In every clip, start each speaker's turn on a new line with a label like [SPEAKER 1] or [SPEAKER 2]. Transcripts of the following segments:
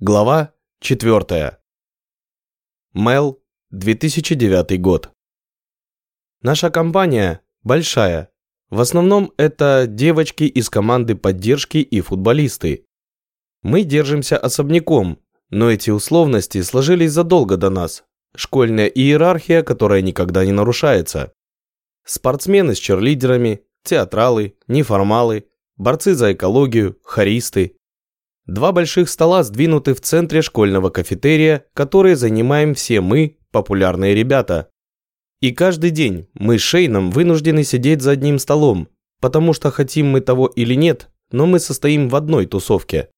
[SPEAKER 1] Глава 4. Мел, 2009 год. Наша компания большая. В основном это девочки из команды поддержки и футболисты. Мы держимся особняком, но эти условности сложились задолго до нас. Школьная иерархия, которая никогда не нарушается. Спортсмены с черлидерами, театралы, неформалы, борцы за экологию, хористы, Два больших стола сдвинуты в центре школьного кафетерия, которые занимаем все мы, популярные ребята. И каждый день мы с Шейном вынуждены сидеть за одним столом, потому что хотим мы того или нет, но мы состоим в одной тусовке.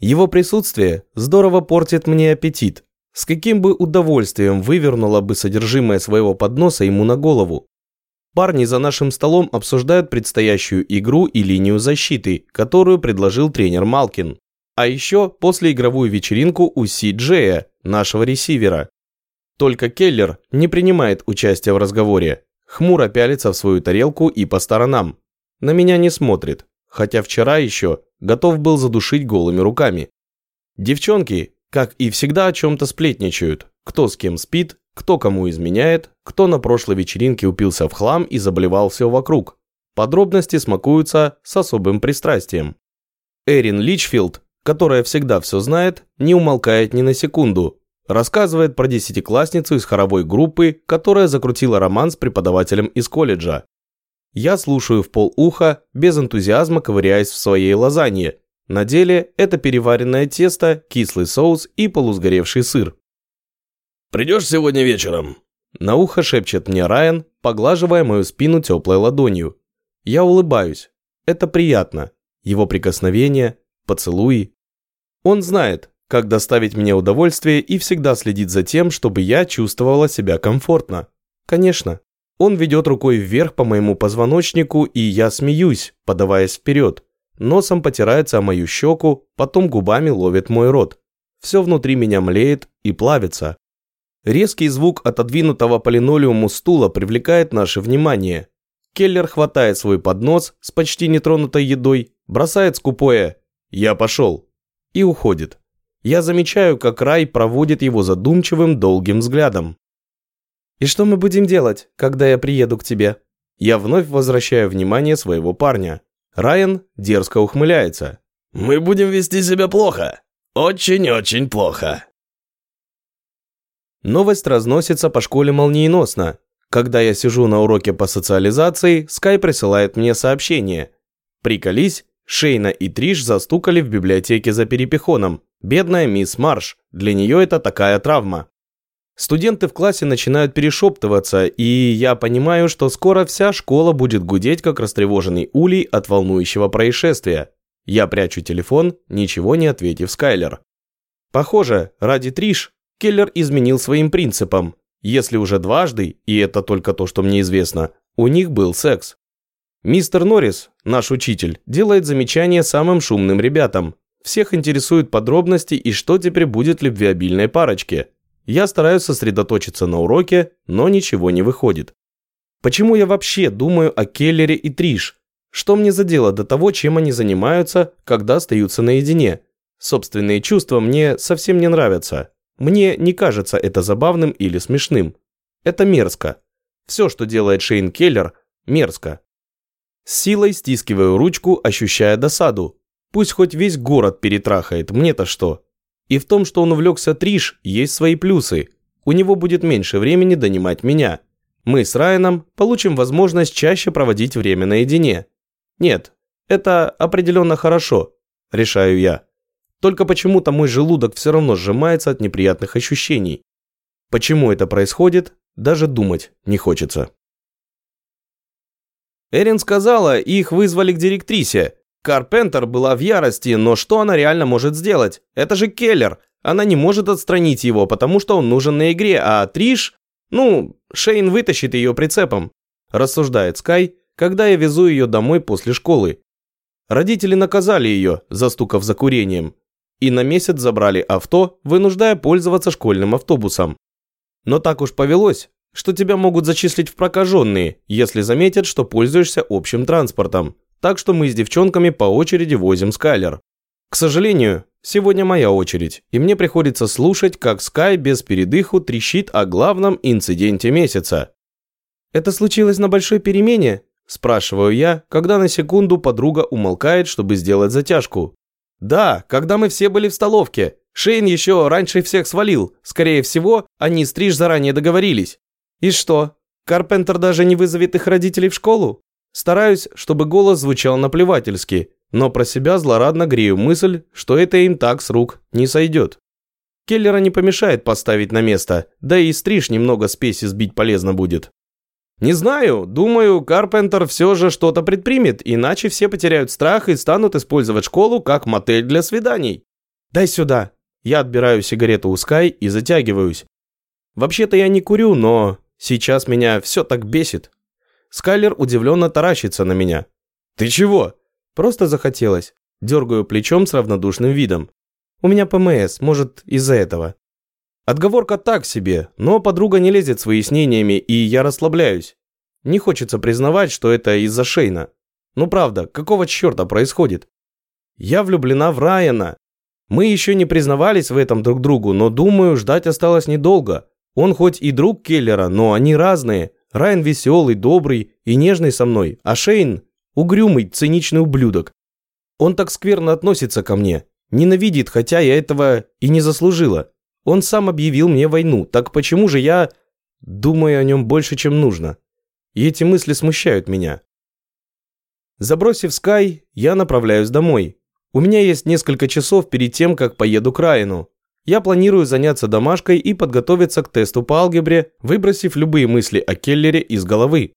[SPEAKER 1] Его присутствие здорово портит мне аппетит. С каким бы удовольствием вывернуло бы содержимое своего подноса ему на голову. Парни за нашим столом обсуждают предстоящую игру и линию защиты, которую предложил тренер Малкин. А еще после игровую вечеринку у Си Джея, нашего ресивера. Только Келлер не принимает участия в разговоре, хмуро пялится в свою тарелку и по сторонам. На меня не смотрит, хотя вчера еще готов был задушить голыми руками. Девчонки, как и всегда, о чем-то сплетничают. Кто с кем спит, кто кому изменяет, кто на прошлой вечеринке упился в хлам и заболевал все вокруг. Подробности смакуются с особым пристрастием. Эрин Личфилд которая всегда все знает, не умолкает ни на секунду. Рассказывает про десятиклассницу из хоровой группы, которая закрутила роман с преподавателем из колледжа. Я слушаю в полуха, без энтузиазма ковыряясь в своей лазанье. На деле это переваренное тесто, кислый соус и полусгоревший сыр.
[SPEAKER 2] «Придешь сегодня вечером?»
[SPEAKER 1] На ухо шепчет мне Райан, поглаживая мою спину теплой ладонью. Я улыбаюсь. Это приятно. Его прикосновения, поцелуи. Он знает, как доставить мне удовольствие и всегда следит за тем, чтобы я чувствовала себя комфортно. Конечно. Он ведет рукой вверх по моему позвоночнику, и я смеюсь, подаваясь вперед. Носом потирается о мою щеку, потом губами ловит мой рот. Все внутри меня млеет и плавится. Резкий звук отодвинутого по стула привлекает наше внимание. Келлер хватает свой поднос с почти нетронутой едой, бросает скупое «Я пошел», и уходит. Я замечаю, как Рай проводит его задумчивым, долгим взглядом. «И что мы будем делать, когда я приеду к тебе?» Я вновь возвращаю внимание своего парня. Райан дерзко ухмыляется.
[SPEAKER 2] «Мы будем вести себя плохо. Очень-очень плохо».
[SPEAKER 1] Новость разносится по школе молниеносно. Когда я сижу на уроке по социализации, Скай присылает мне сообщение. «Приколись, Шейна и Триш застукали в библиотеке за перепихоном. Бедная мисс Марш, для нее это такая травма. Студенты в классе начинают перешептываться, и я понимаю, что скоро вся школа будет гудеть, как растревоженный улей от волнующего происшествия. Я прячу телефон, ничего не ответив Скайлер. Похоже, ради Триш Келлер изменил своим принципам. Если уже дважды, и это только то, что мне известно, у них был секс. Мистер Норрис, наш учитель, делает замечания самым шумным ребятам. Всех интересуют подробности и что теперь будет любвеобильной парочке. Я стараюсь сосредоточиться на уроке, но ничего не выходит. Почему я вообще думаю о Келлере и Триш? Что мне за дело до того, чем они занимаются, когда остаются наедине? Собственные чувства мне совсем не нравятся. Мне не кажется это забавным или смешным. Это мерзко. Все, что делает Шейн Келлер, мерзко. С силой стискиваю ручку, ощущая досаду. Пусть хоть весь город перетрахает, мне-то что? И в том, что он увлекся Триш, есть свои плюсы. У него будет меньше времени донимать меня. Мы с Райаном получим возможность чаще проводить время наедине. Нет, это определенно хорошо, решаю я. Только почему-то мой желудок все равно сжимается от неприятных ощущений. Почему это происходит, даже думать не хочется. Эрин сказала, их вызвали к директрисе. Карпентер была в ярости, но что она реально может сделать? Это же Келлер. Она не может отстранить его, потому что он нужен на игре, а Триш... Ну, Шейн вытащит ее прицепом. Рассуждает Скай, когда я везу ее домой после школы. Родители наказали ее, застукав за курением. И на месяц забрали авто, вынуждая пользоваться школьным автобусом. Но так уж повелось, что тебя могут зачислить в прокаженные, если заметят, что пользуешься общим транспортом. Так что мы с девчонками по очереди возим скайлер. К сожалению, сегодня моя очередь, и мне приходится слушать, как Скай без передыху трещит о главном инциденте месяца. «Это случилось на большой перемене?» – спрашиваю я, когда на секунду подруга умолкает, чтобы сделать затяжку. «Да, когда мы все были в столовке. Шейн еще раньше всех свалил. Скорее всего, они с Триш заранее договорились». «И что, Карпентер даже не вызовет их родителей в школу?» Стараюсь, чтобы голос звучал наплевательски, но про себя злорадно грею мысль, что это им так с рук не сойдет. Келлера не помешает поставить на место, да и стриж немного спеси сбить полезно будет. Не знаю, думаю, Карпентер все же что-то предпримет, иначе все потеряют страх и станут использовать школу как мотель для свиданий. Дай сюда. Я отбираю сигарету у Скай и затягиваюсь. Вообще-то я не курю, но сейчас меня все так бесит. Скайлер удивленно таращится на меня. «Ты чего?» «Просто захотелось». Дергаю плечом с равнодушным видом. «У меня ПМС, может, из-за этого». Отговорка так себе, но подруга не лезет с выяснениями, и я расслабляюсь. Не хочется признавать, что это из-за Шейна. Ну правда, какого черта происходит? Я влюблена в Райана. Мы еще не признавались в этом друг другу, но думаю, ждать осталось недолго. Он хоть и друг Келлера, но они разные. Райан веселый, добрый и нежный со мной, а Шейн – угрюмый, циничный ублюдок. Он так скверно относится ко мне, ненавидит, хотя я этого и не заслужила. Он сам объявил мне войну, так почему же я думаю о нем больше, чем нужно? И эти мысли смущают меня. Забросив Скай, я направляюсь домой. У меня есть несколько часов перед тем, как поеду к Райану. Я планирую заняться домашкой и подготовиться к тесту по алгебре, выбросив любые мысли о Келлере из головы.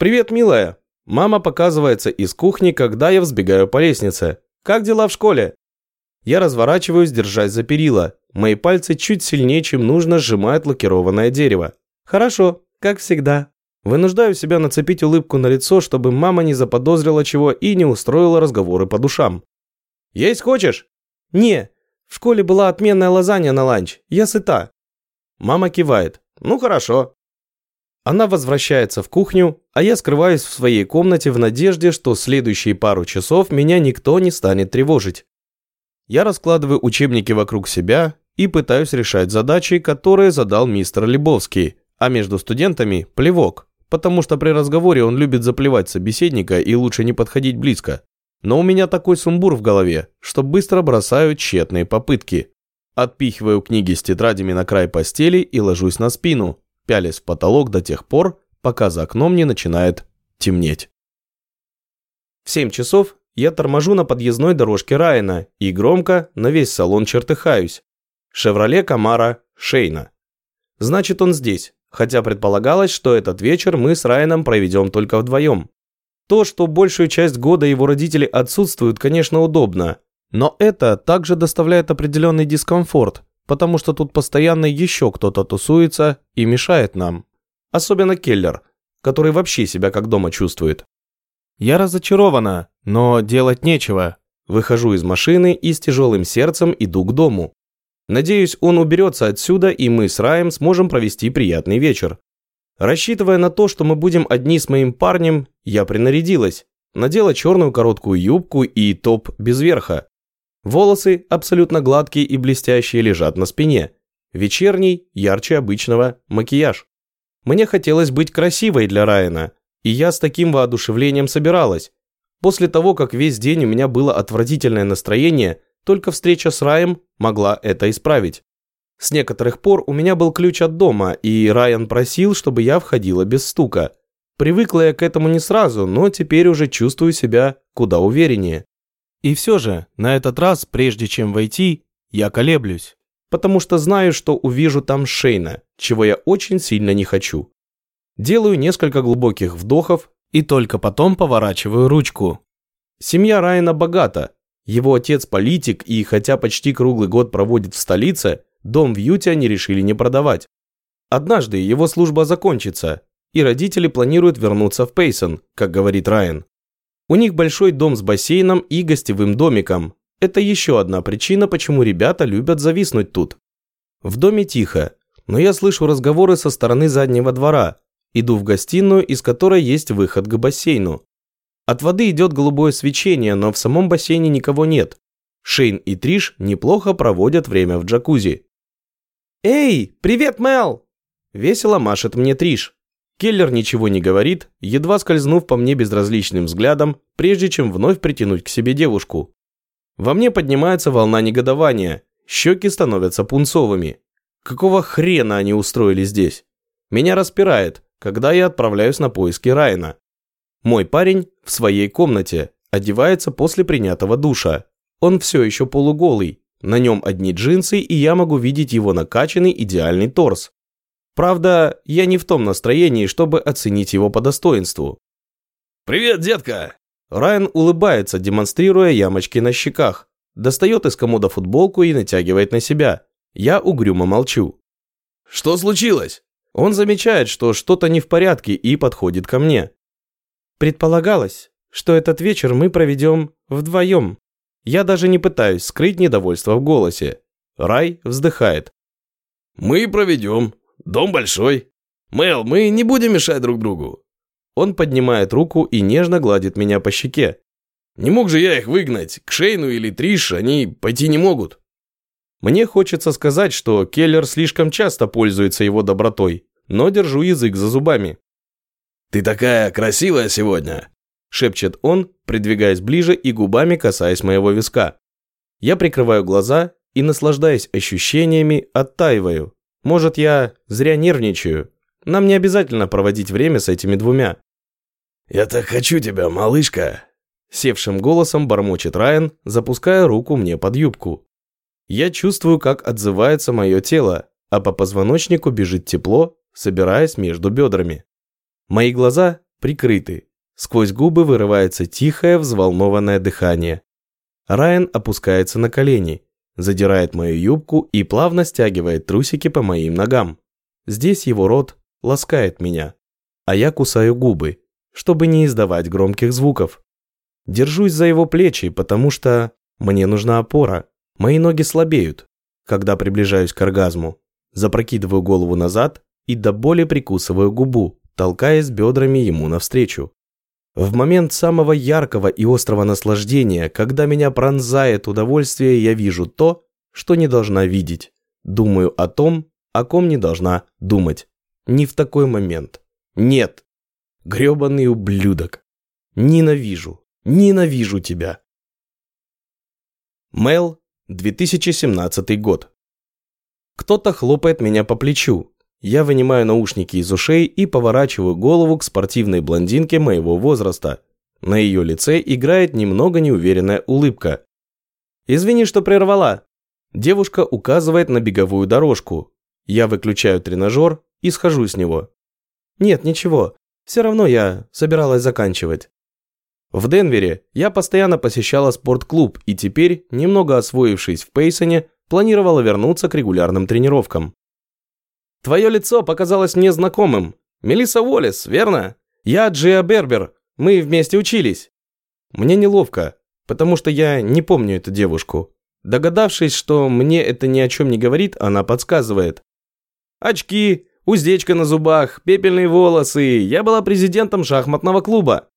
[SPEAKER 1] «Привет, милая!» Мама показывается из кухни, когда я взбегаю по лестнице. «Как дела в школе?» Я разворачиваюсь, держась за перила. Мои пальцы чуть сильнее, чем нужно, сжимают лакированное дерево. «Хорошо, как всегда». Вынуждаю себя нацепить улыбку на лицо, чтобы мама не заподозрила чего и не устроила разговоры по душам. «Есть хочешь?» «Не, в школе была отменная лазанья на ланч. Я сыта». Мама кивает. «Ну хорошо». Она возвращается в кухню, а я скрываюсь в своей комнате в надежде, что следующие пару часов меня никто не станет тревожить. Я раскладываю учебники вокруг себя и пытаюсь решать задачи, которые задал мистер Лебовский, а между студентами – плевок, потому что при разговоре он любит заплевать собеседника и лучше не подходить близко. Но у меня такой сумбур в голове, что быстро бросаю тщетные попытки. Отпихиваю книги с тетрадями на край постели и ложусь на спину, пялясь в потолок до тех пор, пока за окном не начинает темнеть. В 7 часов я торможу на подъездной дорожке Райана и громко на весь салон чертыхаюсь. «Шевроле Камара Шейна». Значит, он здесь, хотя предполагалось, что этот вечер мы с Райаном проведем только вдвоем. То, что большую часть года его родители отсутствуют, конечно, удобно. Но это также доставляет определенный дискомфорт, потому что тут постоянно еще кто-то тусуется и мешает нам. Особенно Келлер, который вообще себя как дома чувствует. Я разочарована, но делать нечего. Выхожу из машины и с тяжелым сердцем иду к дому. Надеюсь, он уберется отсюда, и мы с Раем сможем провести приятный вечер. Рассчитывая на то, что мы будем одни с моим парнем, я принарядилась. Надела черную короткую юбку и топ без верха. Волосы абсолютно гладкие и блестящие лежат на спине. Вечерний, ярче обычного, макияж. Мне хотелось быть красивой для Райана, и я с таким воодушевлением собиралась. После того, как весь день у меня было отвратительное настроение, только встреча с Раем могла это исправить. С некоторых пор у меня был ключ от дома, и Райан просил, чтобы я входила без стука. Привыкла я к этому не сразу, но теперь уже чувствую себя куда увереннее. И все же, на этот раз, прежде чем войти, я колеблюсь. Потому что знаю, что увижу там Шейна, чего я очень сильно не хочу. Делаю несколько глубоких вдохов и только потом поворачиваю ручку. Семья Райана богата. Его отец политик и хотя почти круглый год проводит в столице, Дом в Юте они решили не продавать. Однажды его служба закончится, и родители планируют вернуться в Пейсон, как говорит Райан. У них большой дом с бассейном и гостевым домиком. Это еще одна причина, почему ребята любят зависнуть тут. В доме тихо, но я слышу разговоры со стороны заднего двора. Иду в гостиную, из которой есть выход к бассейну. От воды идет голубое свечение, но в самом бассейне никого нет. Шейн и Триш неплохо проводят время в джакузи. «Эй, привет, Мел!» Весело машет мне Триш. Келлер ничего не говорит, едва скользнув по мне безразличным взглядом, прежде чем вновь притянуть к себе девушку. Во мне поднимается волна негодования, щеки становятся пунцовыми. Какого хрена они устроили здесь? Меня распирает, когда я отправляюсь на поиски Райана. Мой парень в своей комнате, одевается после принятого душа. Он все еще полуголый, на нем одни джинсы, и я могу видеть его накачанный идеальный торс. Правда, я не в том настроении, чтобы оценить его по достоинству.
[SPEAKER 2] «Привет, детка!»
[SPEAKER 1] Райан улыбается, демонстрируя ямочки на щеках. Достает из комода футболку и натягивает на себя. Я угрюмо молчу.
[SPEAKER 2] «Что случилось?»
[SPEAKER 1] Он замечает, что что-то не в порядке и подходит ко мне. Предполагалось, что этот вечер мы проведем вдвоем. Я даже не пытаюсь скрыть недовольство в голосе. Рай вздыхает.
[SPEAKER 2] «Мы проведем. Дом большой. Мэл, мы не будем мешать друг другу».
[SPEAKER 1] Он поднимает руку и нежно гладит меня по щеке.
[SPEAKER 2] «Не мог же я их выгнать. К Шейну или Триш они пойти не могут».
[SPEAKER 1] Мне хочется сказать, что Келлер слишком часто пользуется его добротой, но держу язык за зубами.
[SPEAKER 2] «Ты такая красивая сегодня!»
[SPEAKER 1] Шепчет он, придвигаясь ближе и губами касаясь моего виска. Я прикрываю глаза и, наслаждаясь ощущениями, оттаиваю. Может, я зря нервничаю. Нам не обязательно проводить время с этими двумя.
[SPEAKER 2] «Я так хочу тебя, малышка!»
[SPEAKER 1] Севшим голосом бормочет Райан, запуская руку мне под юбку. Я чувствую, как отзывается мое тело, а по позвоночнику бежит тепло, собираясь между бедрами. Мои глаза прикрыты, Сквозь губы вырывается тихое, взволнованное дыхание. Райан опускается на колени, задирает мою юбку и плавно стягивает трусики по моим ногам. Здесь его рот ласкает меня, а я кусаю губы, чтобы не издавать громких звуков. Держусь за его плечи, потому что мне нужна опора. Мои ноги слабеют, когда приближаюсь к оргазму. Запрокидываю голову назад и до боли прикусываю губу, толкаясь бедрами ему навстречу. В момент самого яркого и острого наслаждения, когда меня пронзает удовольствие, я вижу то, что не должна видеть. Думаю о том, о ком не должна думать. Не в такой момент. Нет. Грёбаный ублюдок. Ненавижу. Ненавижу тебя. Мэл, 2017 год. Кто-то хлопает меня по плечу, я вынимаю наушники из ушей и поворачиваю голову к спортивной блондинке моего возраста. На ее лице играет немного неуверенная улыбка. «Извини, что прервала». Девушка указывает на беговую дорожку. Я выключаю тренажер и схожу с него. «Нет, ничего. Все равно я собиралась заканчивать». В Денвере я постоянно посещала спортклуб и теперь, немного освоившись в Пейсоне, планировала вернуться к регулярным тренировкам. Твое лицо показалось мне знакомым. Мелисса Уоллес, верно? Я Джиа Бербер. Мы вместе учились. Мне неловко, потому что я не помню эту девушку. Догадавшись, что мне это ни о чем не говорит, она подсказывает. Очки, уздечка на зубах, пепельные волосы. Я была президентом шахматного клуба.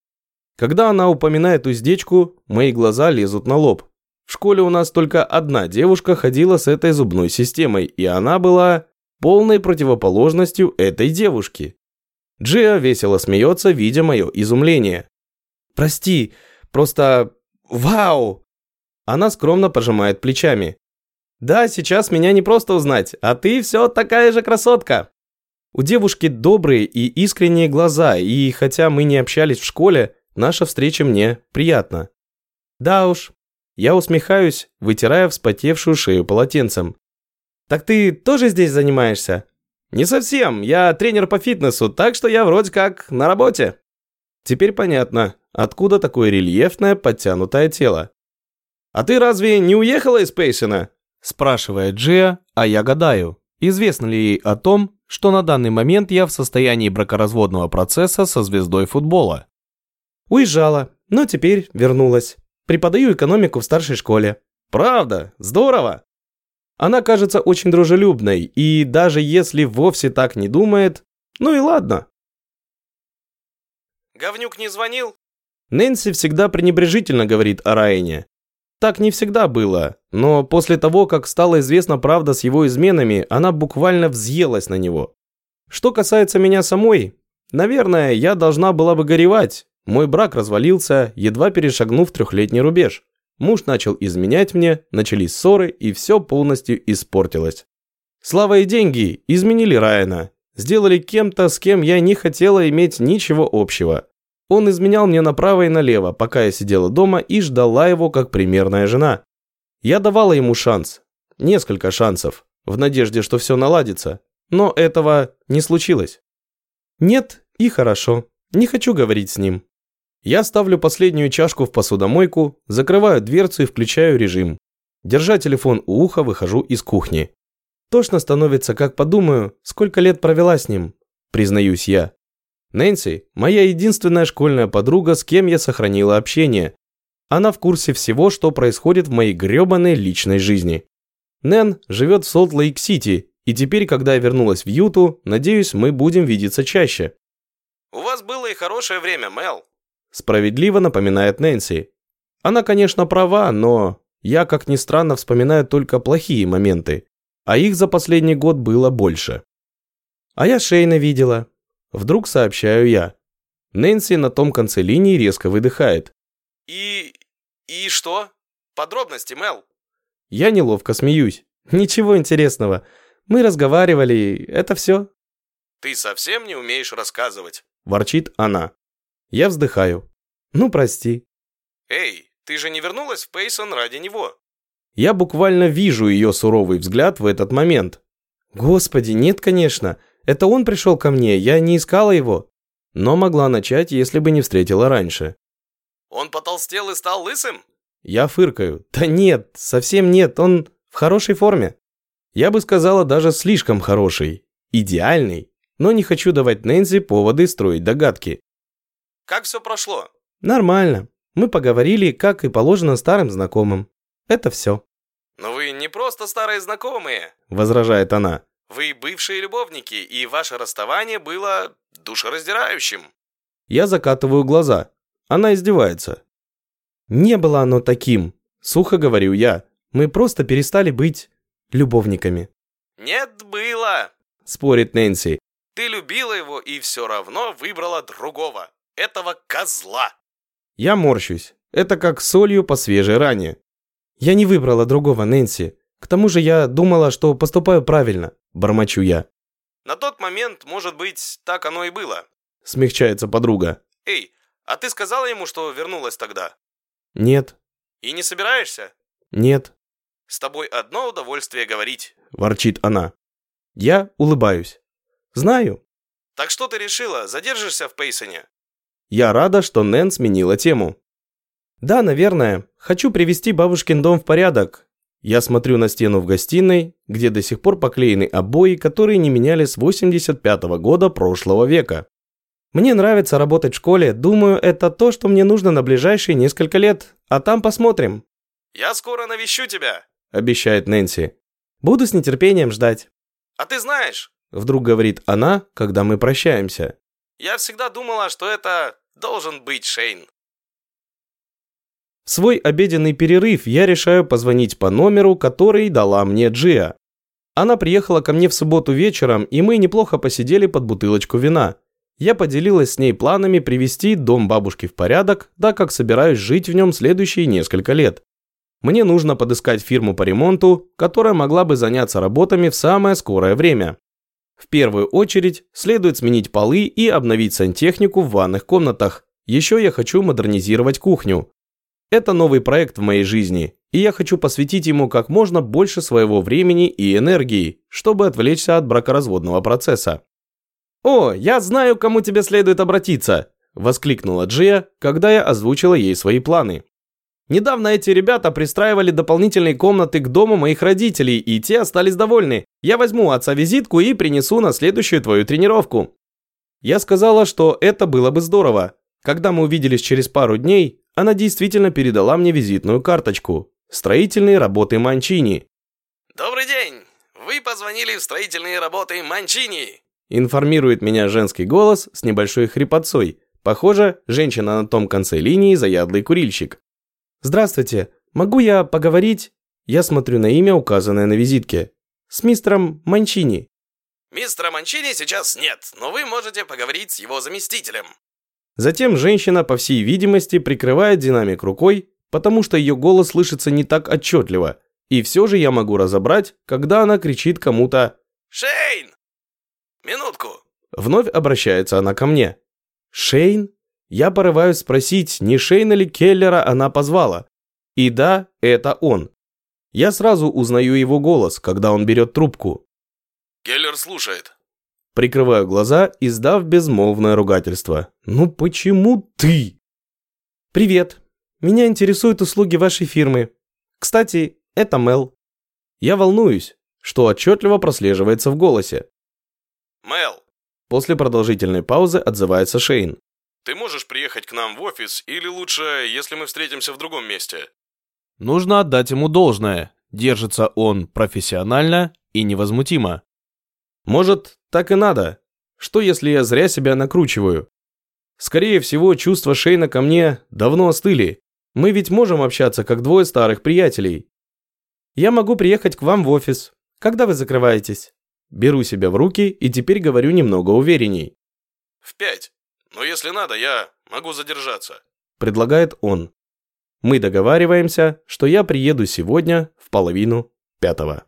[SPEAKER 1] Когда она упоминает уздечку, мои глаза лезут на лоб. В школе у нас только одна девушка ходила с этой зубной системой, и она была полной противоположностью этой девушки. Джиа весело смеется, видя мое изумление. «Прости, просто... Вау!» Она скромно пожимает плечами. «Да, сейчас меня не просто узнать, а ты все такая же красотка!» У девушки добрые и искренние глаза, и хотя мы не общались в школе, наша встреча мне приятна. Да уж, я усмехаюсь, вытирая вспотевшую шею полотенцем. «Так ты тоже здесь занимаешься?» «Не совсем. Я тренер по фитнесу, так что я вроде как на работе». Теперь понятно, откуда такое рельефное подтянутое тело. «А ты разве не уехала из Пейсона?» спрашивает Джиа, а я гадаю, известно ли ей о том, что на данный момент я в состоянии бракоразводного процесса со звездой футбола. Уезжала, но теперь вернулась. Преподаю экономику в старшей школе. Правда? Здорово! Она кажется очень дружелюбной, и даже если вовсе так не думает, ну и ладно. Говнюк не звонил? Нэнси всегда пренебрежительно говорит о Райане. Так не всегда было, но после того, как стала известна правда с его изменами, она буквально взъелась на него. Что касается меня самой, наверное, я должна была бы горевать. Мой брак развалился, едва перешагнув трехлетний рубеж. Муж начал изменять мне, начались ссоры, и все полностью испортилось. Слава и деньги изменили Райана, сделали кем-то, с кем я не хотела иметь ничего общего. Он изменял мне направо и налево, пока я сидела дома и ждала его как примерная жена. Я давала ему шанс, несколько шансов, в надежде, что все наладится, но этого не случилось. Нет, и хорошо, не хочу говорить с ним. Я ставлю последнюю чашку в посудомойку, закрываю дверцу и включаю режим. Держа телефон у уха, выхожу из кухни. Тошно становится, как подумаю, сколько лет провела с ним, признаюсь я. Нэнси – моя единственная школьная подруга, с кем я сохранила общение. Она в курсе всего, что происходит в моей грёбаной личной жизни. Нэн живет в Солт-Лейк-Сити, и теперь, когда я вернулась в Юту, надеюсь, мы будем видеться чаще.
[SPEAKER 2] «У вас было и хорошее время, Мел»,
[SPEAKER 1] Справедливо напоминает Нэнси. Она, конечно, права, но я, как ни странно, вспоминаю только плохие моменты, а их за последний год было больше. А я Шейна видела. Вдруг сообщаю я. Нэнси на том конце линии резко выдыхает.
[SPEAKER 2] «И... и что? Подробности, Мел?»
[SPEAKER 1] Я неловко смеюсь. Ничего интересного. Мы разговаривали, это все.
[SPEAKER 2] «Ты совсем не умеешь рассказывать», –
[SPEAKER 1] ворчит она. Я вздыхаю. Ну, прости.
[SPEAKER 2] Эй, ты же не вернулась в Пейсон ради него?
[SPEAKER 1] Я буквально вижу ее суровый взгляд в этот момент. Господи, нет, конечно. Это он пришел ко мне, я не искала его. Но могла начать, если бы не встретила раньше.
[SPEAKER 2] Он потолстел и стал лысым?
[SPEAKER 1] Я фыркаю. Да нет, совсем нет, он в хорошей форме. Я бы сказала, даже слишком хороший. Идеальный. Но не хочу давать Нэнси поводы строить догадки.
[SPEAKER 2] Как все прошло?
[SPEAKER 1] Нормально. Мы поговорили, как и положено старым знакомым. Это все.
[SPEAKER 2] Но вы не просто старые знакомые,
[SPEAKER 1] возражает она.
[SPEAKER 2] Вы бывшие любовники, и ваше расставание было душераздирающим.
[SPEAKER 1] Я закатываю глаза. Она издевается. Не было оно таким, сухо говорю я. Мы просто перестали быть любовниками.
[SPEAKER 2] Нет, было,
[SPEAKER 1] спорит Нэнси.
[SPEAKER 2] Ты любила его и все равно выбрала другого этого козла!»
[SPEAKER 1] Я морщусь. Это как солью по свежей ране. Я не выбрала другого Нэнси. К тому же я думала, что поступаю правильно. Бормочу я.
[SPEAKER 2] На тот момент, может быть, так оно и было.
[SPEAKER 1] Смягчается подруга.
[SPEAKER 2] Эй, а ты сказала ему, что вернулась тогда?
[SPEAKER 1] Нет.
[SPEAKER 2] И не собираешься?
[SPEAKER 1] Нет.
[SPEAKER 2] С тобой одно удовольствие говорить.
[SPEAKER 1] Ворчит она. Я улыбаюсь. Знаю.
[SPEAKER 2] Так что ты решила, задержишься в Пейсоне?
[SPEAKER 1] Я рада, что Нэн сменила тему. Да, наверное. Хочу привести бабушкин дом в порядок. Я смотрю на стену в гостиной, где до сих пор поклеены обои, которые не меняли с 85 -го года прошлого века. Мне нравится работать в школе, думаю, это то, что мне нужно на ближайшие несколько лет, а там посмотрим.
[SPEAKER 2] Я скоро навещу тебя,
[SPEAKER 1] обещает Нэнси. Буду с нетерпением ждать.
[SPEAKER 2] А ты знаешь,
[SPEAKER 1] вдруг говорит она, когда мы прощаемся.
[SPEAKER 2] Я всегда думала, что это должен быть Шейн.
[SPEAKER 1] В свой обеденный перерыв я решаю позвонить по номеру, который дала мне Джиа. Она приехала ко мне в субботу вечером, и мы неплохо посидели под бутылочку вина. Я поделилась с ней планами привести дом бабушки в порядок, так как собираюсь жить в нем следующие несколько лет. Мне нужно подыскать фирму по ремонту, которая могла бы заняться работами в самое скорое время. В первую очередь следует сменить полы и обновить сантехнику в ванных комнатах. Еще я хочу модернизировать кухню. Это новый проект в моей жизни, и я хочу посвятить ему как можно больше своего времени и энергии, чтобы отвлечься от бракоразводного процесса. «О, я знаю, кому тебе следует обратиться!» – воскликнула Джия, когда я озвучила ей свои планы. Недавно эти ребята пристраивали дополнительные комнаты к дому моих родителей, и те остались довольны. Я возьму отца визитку и принесу на следующую твою тренировку. Я сказала, что это было бы здорово. Когда мы увиделись через пару дней, она действительно передала мне визитную карточку. Строительные работы Манчини.
[SPEAKER 2] «Добрый день! Вы позвонили в строительные работы Манчини!»
[SPEAKER 1] Информирует меня женский голос с небольшой хрипотцой. Похоже, женщина на том конце линии заядлый курильщик. «Здравствуйте. могу я поговорить?» Я смотрю на имя, указанное на визитке. «С мистером Манчини».
[SPEAKER 2] Мистера Манчини сейчас нет, но вы можете поговорить с его заместителем.
[SPEAKER 1] Затем женщина, по всей видимости, прикрывает динамик рукой, потому что ее голос слышится не так отчетливо, и все же я могу разобрать, когда она кричит кому-то
[SPEAKER 2] «Шейн! Минутку!»
[SPEAKER 1] Вновь обращается она ко мне. «Шейн?» Я порываюсь спросить, не Шейна ли Келлера она позвала. И да, это он. Я сразу узнаю его голос, когда он берет трубку.
[SPEAKER 2] Келлер слушает.
[SPEAKER 1] Прикрываю глаза, издав безмолвное ругательство. «Ну почему ты?» «Привет. Меня интересуют услуги вашей фирмы. Кстати, это Мел». Я волнуюсь, что отчетливо прослеживается в голосе.
[SPEAKER 2] Мел,
[SPEAKER 1] После продолжительной паузы отзывается Шейн.
[SPEAKER 2] Ты можешь приехать к нам в офис или лучше, если мы встретимся в другом месте?
[SPEAKER 1] Нужно отдать ему должное. Держится он профессионально и невозмутимо. Может, так и надо? Что, если я зря себя накручиваю? Скорее всего, чувства Шейна ко мне давно остыли. Мы ведь можем общаться как двое старых приятелей. Я могу приехать к вам в офис. Когда вы закрываетесь? Беру себя в руки и теперь говорю немного уверенней.
[SPEAKER 2] В пять. Но если надо, я могу задержаться.
[SPEAKER 1] Предлагает он. Мы договариваемся, что я приеду сегодня в половину пятого.